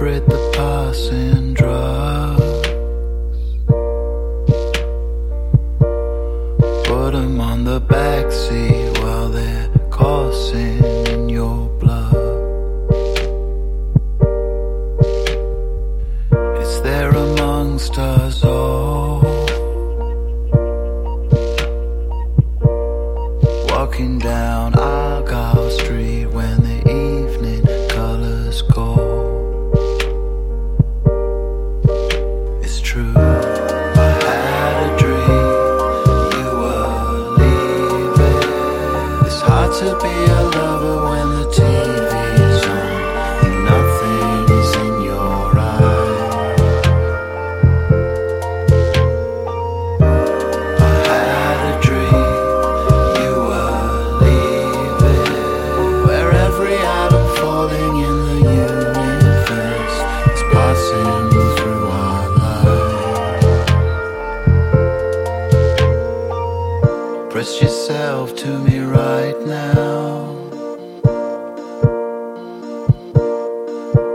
celebrate the passing drugs. Put 'em on the backseat while they're coursing in your blood. It's there amongst us all. Walking down to be a lover when the TV's Express yourself to me right now.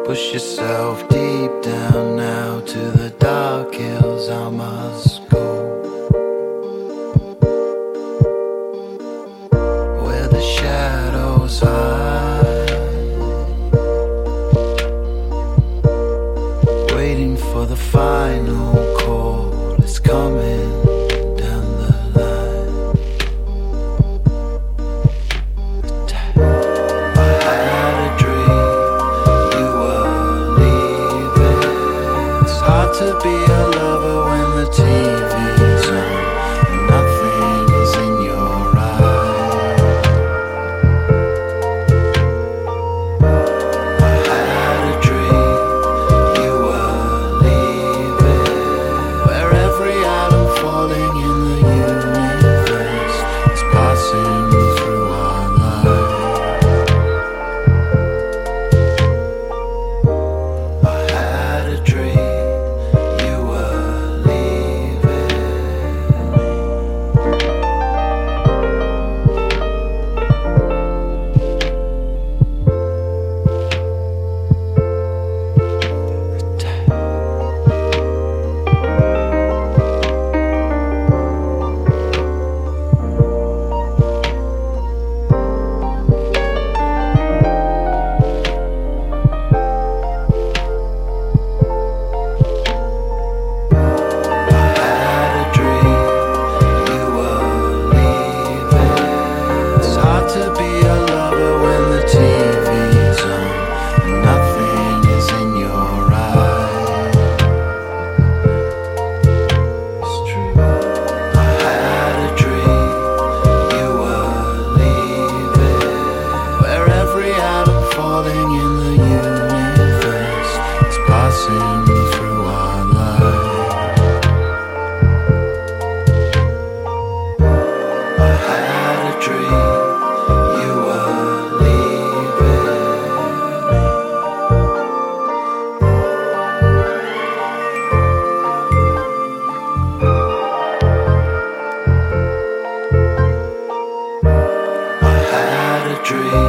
Push yourself deep down now to the dark hills I must go. Where the shadows hide, waiting for the final call. It's coming. dream.